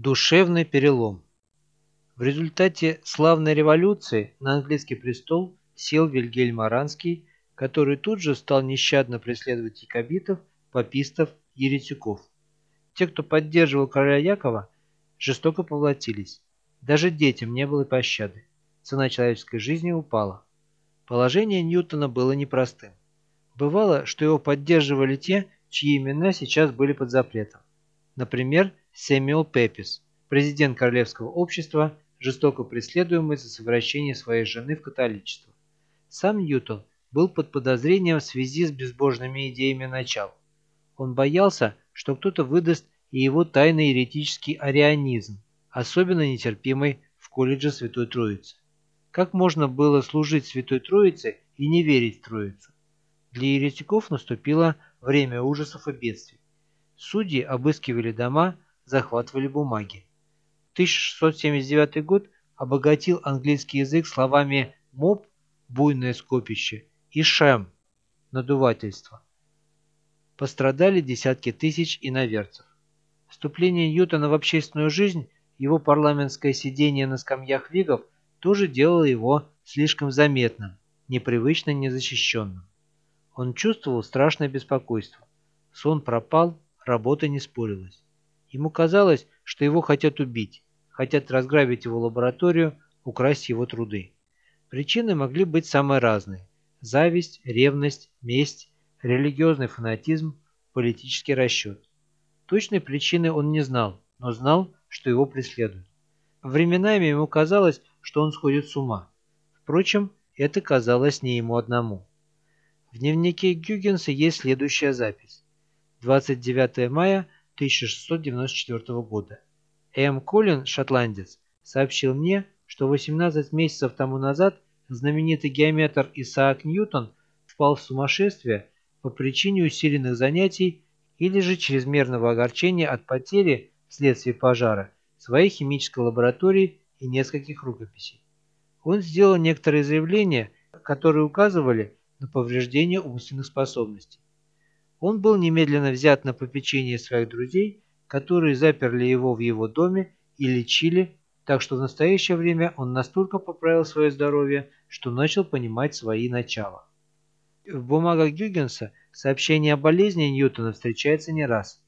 Душевный перелом. В результате славной революции на английский престол сел Вильгельм Аранский, который тут же стал нещадно преследовать якобитов, папистов, еретиков. Те, кто поддерживал короля Якова, жестоко поглотились. Даже детям не было пощады. Цена человеческой жизни упала. Положение Ньютона было непростым. Бывало, что его поддерживали те, чьи имена сейчас были под запретом. Например, Сэмюэл Пепис, президент Королевского общества, жестоко преследуемый за совращение своей жены в католичество. Сам Ньютон был под подозрением в связи с безбожными идеями начал. Он боялся, что кто-то выдаст и его тайный еретический арианизм, особенно нетерпимый в колледже Святой Троицы. Как можно было служить Святой Троице и не верить в Троицу? Для еретиков наступило время ужасов и бедствий. Судьи обыскивали дома, захватывали бумаги. 1679 год обогатил английский язык словами «моб» – буйное скопище и «шем» – надувательство. Пострадали десятки тысяч иноверцев. Вступление Ньютона в общественную жизнь, его парламентское сидение на скамьях вигов тоже делало его слишком заметным, непривычно незащищенным. Он чувствовал страшное беспокойство. Сон пропал, работа не спорилась. Ему казалось, что его хотят убить, хотят разграбить его лабораторию, украсть его труды. Причины могли быть самые разные. Зависть, ревность, месть, религиозный фанатизм, политический расчет. Точной причины он не знал, но знал, что его преследуют. Временами ему казалось, что он сходит с ума. Впрочем, это казалось не ему одному. В дневнике Гюгенса есть следующая запись. 29 мая 1694 года. М. Коллин, шотландец, сообщил мне, что 18 месяцев тому назад знаменитый геометр Исаак Ньютон впал в сумасшествие по причине усиленных занятий или же чрезмерного огорчения от потери вследствие пожара своей химической лаборатории и нескольких рукописей. Он сделал некоторые заявления, которые указывали на повреждение умственных способностей. Он был немедленно взят на попечение своих друзей, которые заперли его в его доме и лечили, так что в настоящее время он настолько поправил свое здоровье, что начал понимать свои начала. В бумагах Гюгенса сообщение о болезни Ньютона встречается не раз.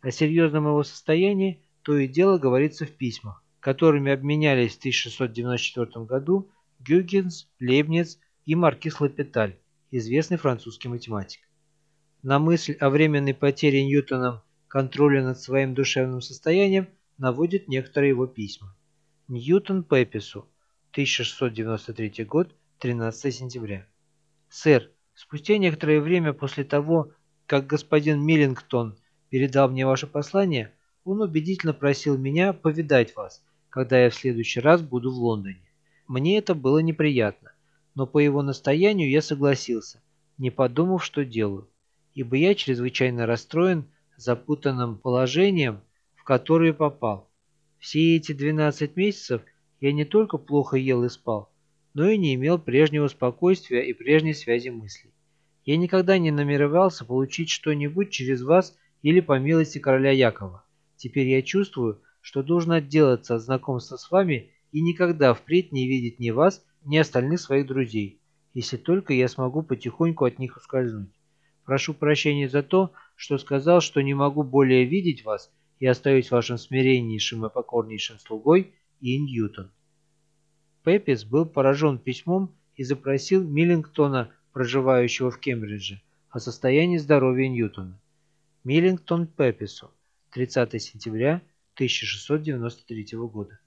О серьезном его состоянии то и дело говорится в письмах, которыми обменялись в 1694 году Гюгенс, Лейбниц и маркиз Лапеталь, известный французский математик на мысль о временной потере Ньютоном контроля над своим душевным состоянием наводит некоторые его письма. Ньютон Пепису, 1693 год, 13 сентября. Сэр, спустя некоторое время после того, как господин Миллингтон передал мне ваше послание, он убедительно просил меня повидать вас, когда я в следующий раз буду в Лондоне. Мне это было неприятно, но по его настоянию я согласился, не подумав, что делаю ибо я чрезвычайно расстроен запутанным положением, в которое попал. Все эти 12 месяцев я не только плохо ел и спал, но и не имел прежнего спокойствия и прежней связи мыслей. Я никогда не намеревался получить что-нибудь через вас или по милости короля Якова. Теперь я чувствую, что должен отделаться от знакомства с вами и никогда впредь не видеть ни вас, ни остальных своих друзей, если только я смогу потихоньку от них ускользнуть. Прошу прощения за то, что сказал, что не могу более видеть вас и остаюсь вашим смиреннейшим и покорнейшим слугой И. Ньютон. Пеппис был поражен письмом и запросил Миллингтона, проживающего в Кембридже, о состоянии здоровья Ньютона. Миллингтон Пеппису, 30 сентября 1693 года.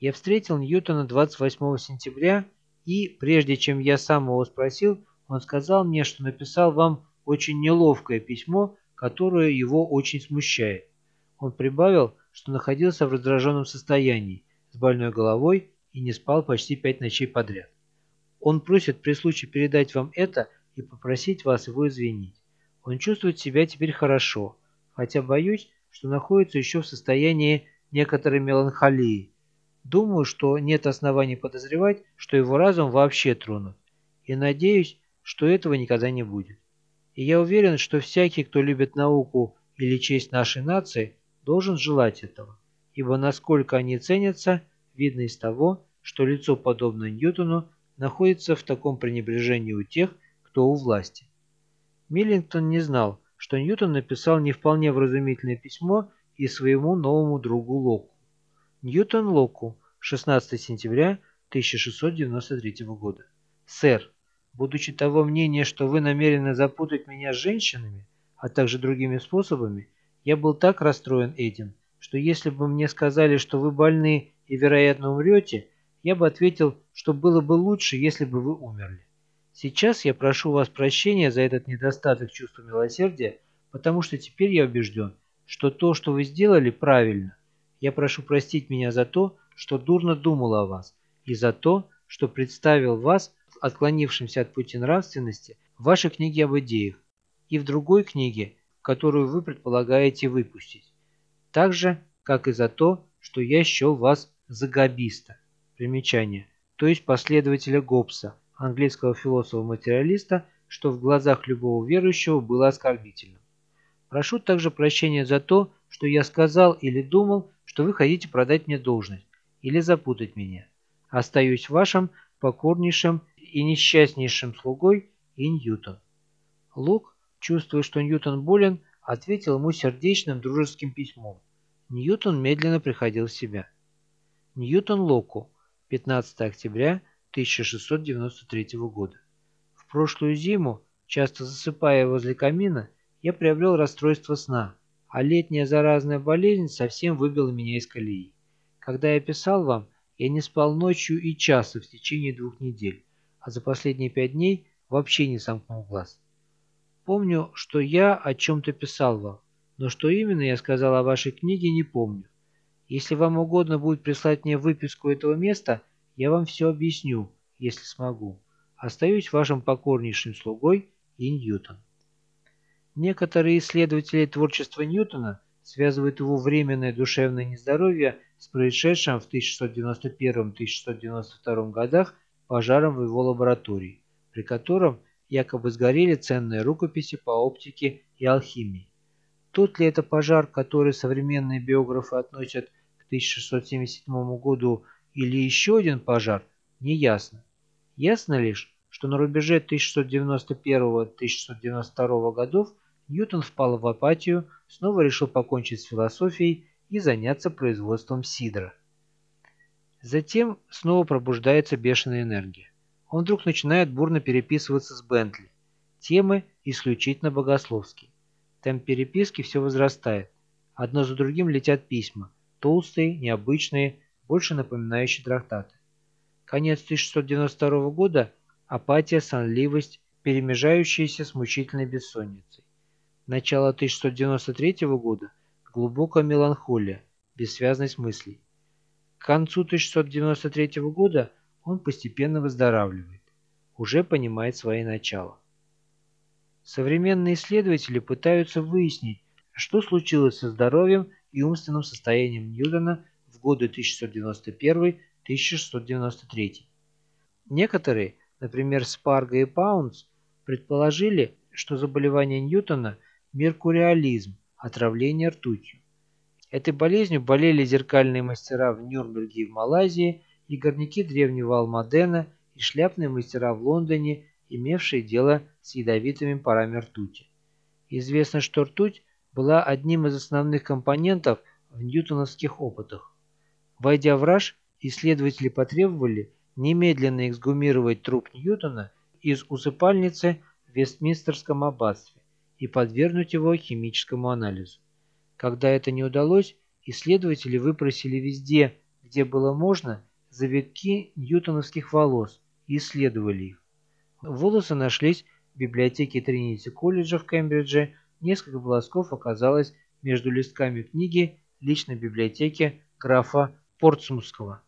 Я встретил Ньютона 28 сентября и, прежде чем я сам его спросил, он сказал мне, что написал вам очень неловкое письмо, которое его очень смущает. Он прибавил, что находился в раздраженном состоянии, с больной головой и не спал почти пять ночей подряд. Он просит при случае передать вам это и попросить вас его извинить. Он чувствует себя теперь хорошо, хотя боюсь, что находится еще в состоянии некоторой меланхолии. Думаю, что нет оснований подозревать, что его разум вообще тронут, и надеюсь, что этого никогда не будет. И я уверен, что всякий, кто любит науку или честь нашей нации, должен желать этого. ибо насколько они ценятся, видно из того, что лицо, подобное Ньютону, находится в таком пренебрежении у тех, кто у власти. Миллингтон не знал, что Ньютон написал не вполне вразумительное письмо и своему новому другу Локу. Ньютон Локу, 16 сентября 1693 года. Сэр, будучи того мнения, что вы намерены запутать меня с женщинами, а также другими способами, я был так расстроен этим, что если бы мне сказали, что вы больны и, вероятно, умрете, я бы ответил, что было бы лучше, если бы вы умерли. Сейчас я прошу вас прощения за этот недостаток чувства милосердия, потому что теперь я убежден, что то, что вы сделали, правильно. Я прошу простить меня за то, что дурно думал о вас, и за то, что представил вас, отклонившимся от пути нравственности, в вашей книге об идеях и в другой книге, которую вы предполагаете выпустить. Так же, как и за то, что я счел вас за габиста. Примечание. То есть последователя Гоббса, английского философа-материалиста, что в глазах любого верующего было оскорбительным. Прошу также прощения за то, что я сказал или думал, что вы хотите продать мне должность или запутать меня. Остаюсь вашим покорнейшим и несчастнейшим слугой и Ньютон. Лук, чувствуя, что Ньютон болен, ответил ему сердечным дружеским письмом. Ньютон медленно приходил в себя. Ньютон Локу, 15 октября 1693 года. В прошлую зиму, часто засыпая возле камина, я приобрел расстройство сна, а летняя заразная болезнь совсем выбила меня из колеи. Когда я писал вам, я не спал ночью и часа в течение двух недель, а за последние пять дней вообще не сомкнул глаз. Помню, что я о чем-то писал вам, но что именно я сказал о вашей книге, не помню. Если вам угодно будет прислать мне выписку этого места, я вам все объясню, если смогу. Остаюсь вашим покорнейшим слугой и Ньютон. Некоторые исследователи творчества Ньютона связывают его временное душевное нездоровье с происшедшим в 1691-1692 годах пожаром в его лаборатории, при котором якобы сгорели ценные рукописи по оптике и алхимии. Тот ли это пожар, который современные биографы относят к 1677 году или еще один пожар, не ясно. Ясно лишь, что на рубеже 1691-1692 годов Ньютон впал в апатию, снова решил покончить с философией и заняться производством сидра. Затем снова пробуждается бешеная энергия. Он вдруг начинает бурно переписываться с Бентли. Темы исключительно богословские. Темп переписки все возрастает. Одно за другим летят письма. Толстые, необычные, больше напоминающие трактаты. Конец 1692 года – апатия, сонливость, перемежающиеся с мучительной бессонницей. Начало 1693 года – глубокая меланхолия, бессвязность мыслей. К концу 1693 года он постепенно выздоравливает, уже понимает свои начала. Современные исследователи пытаются выяснить, что случилось со здоровьем и умственным состоянием Ньютона в годы 1691-1693. Некоторые, например, Спарго и Паунс, предположили, что заболевание Ньютона – меркуриализм, отравление ртутью. Этой болезнью болели зеркальные мастера в Нюрнберге и в Малайзии, и горняки древнего Алмадена, и шляпные мастера в Лондоне, имевшие дело с ядовитыми парами ртути. Известно, что ртуть была одним из основных компонентов в ньютоновских опытах. Войдя в раж, исследователи потребовали немедленно эксгумировать труп Ньютона из усыпальницы в Вестминстерском аббатстве и подвергнуть его химическому анализу. Когда это не удалось, исследователи выпросили везде, где было можно, завитки ньютоновских волос и исследовали их. Волосы нашлись в библиотеке Тринити колледжа в Кембридже, несколько волосков оказалось между листками книги личной библиотеки графа Портсмутского.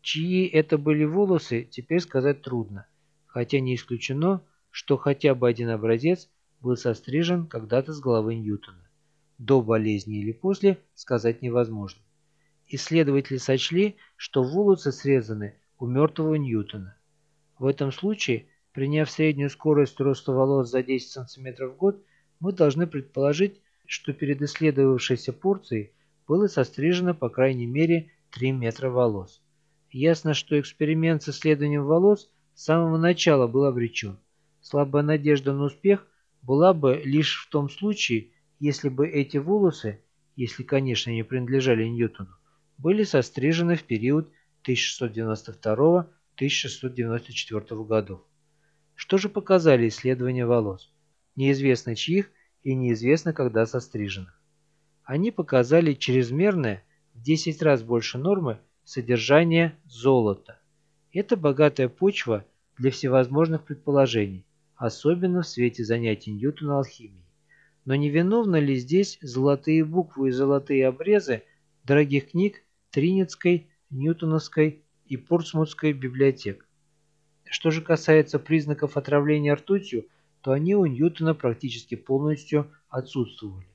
Чьи это были волосы, теперь сказать трудно, хотя не исключено, что хотя бы один образец был сострижен когда-то с головы Ньютона. До болезни или после сказать невозможно. Исследователи сочли, что волосы срезаны у мертвого Ньютона. В этом случае, приняв среднюю скорость роста волос за 10 см в год, мы должны предположить, что перед исследовавшейся порцией было сострижено по крайней мере 3 метра волос. Ясно, что эксперимент с исследованием волос с самого начала был обречен. Слабая надежда на успех была бы лишь в том случае, если бы эти волосы, если, конечно, не принадлежали Ньютону, были сострижены в период 1692-1694 годов. Что же показали исследования волос? Неизвестно чьих и неизвестно когда состриженных. Они показали чрезмерное, в 10 раз больше нормы, содержание золота. Это богатая почва для всевозможных предположений, особенно в свете занятий Ньютона алхимией. Но не виновны ли здесь золотые буквы и золотые обрезы дорогих книг Триницкой, Ньютоновской и Портсмутской библиотек? Что же касается признаков отравления ртутью, то они у Ньютона практически полностью отсутствовали.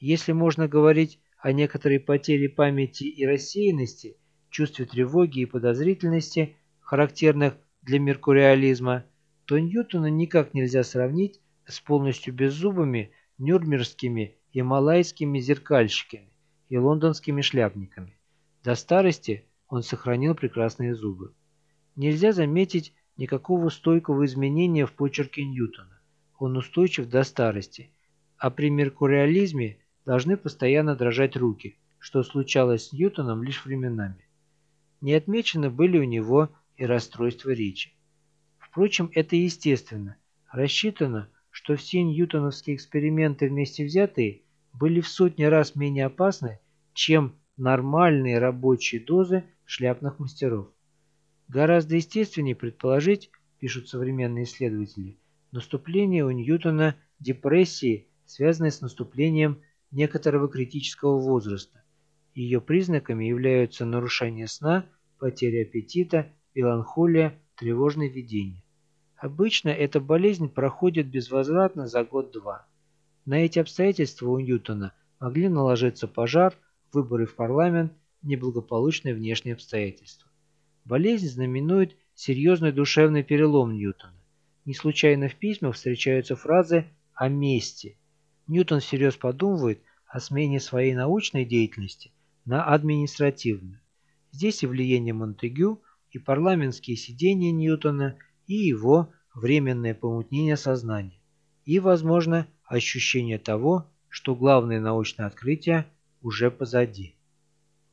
Если можно говорить о некоторой потере памяти и рассеянности, чувстве тревоги и подозрительности, характерных для меркуриализма, то Ньютона никак нельзя сравнить с полностью беззубыми нюрнбергскими и малайскими зеркальщиками и лондонскими шляпниками. До старости он сохранил прекрасные зубы. Нельзя заметить никакого стойкого изменения в почерке Ньютона. Он устойчив до старости, а при меркуриализме должны постоянно дрожать руки, что случалось с Ньютоном лишь временами. Не отмечены были у него и расстройства речи. Впрочем, это естественно. Рассчитано, что все ньютоновские эксперименты вместе взятые были в сотни раз менее опасны, чем нормальные рабочие дозы шляпных мастеров. Гораздо естественнее предположить, пишут современные исследователи, наступление у Ньютона депрессии, связанной с наступлением некоторого критического возраста. Ее признаками являются нарушение сна, потеря аппетита, меланхолия, тревожное видение. Обычно эта болезнь проходит безвозвратно за год-два. На эти обстоятельства у Ньютона могли наложиться пожар, выборы в парламент, неблагополучные внешние обстоятельства. Болезнь знаменует серьезный душевный перелом Ньютона. Не случайно в письмах встречаются фразы о мести. Ньютон всерьез подумывает о смене своей научной деятельности на административную. Здесь и влияние Монтегю, и парламентские сидения Ньютона, и его временное помутнение сознания, и, возможно, ощущение того, что главное научное открытие уже позади.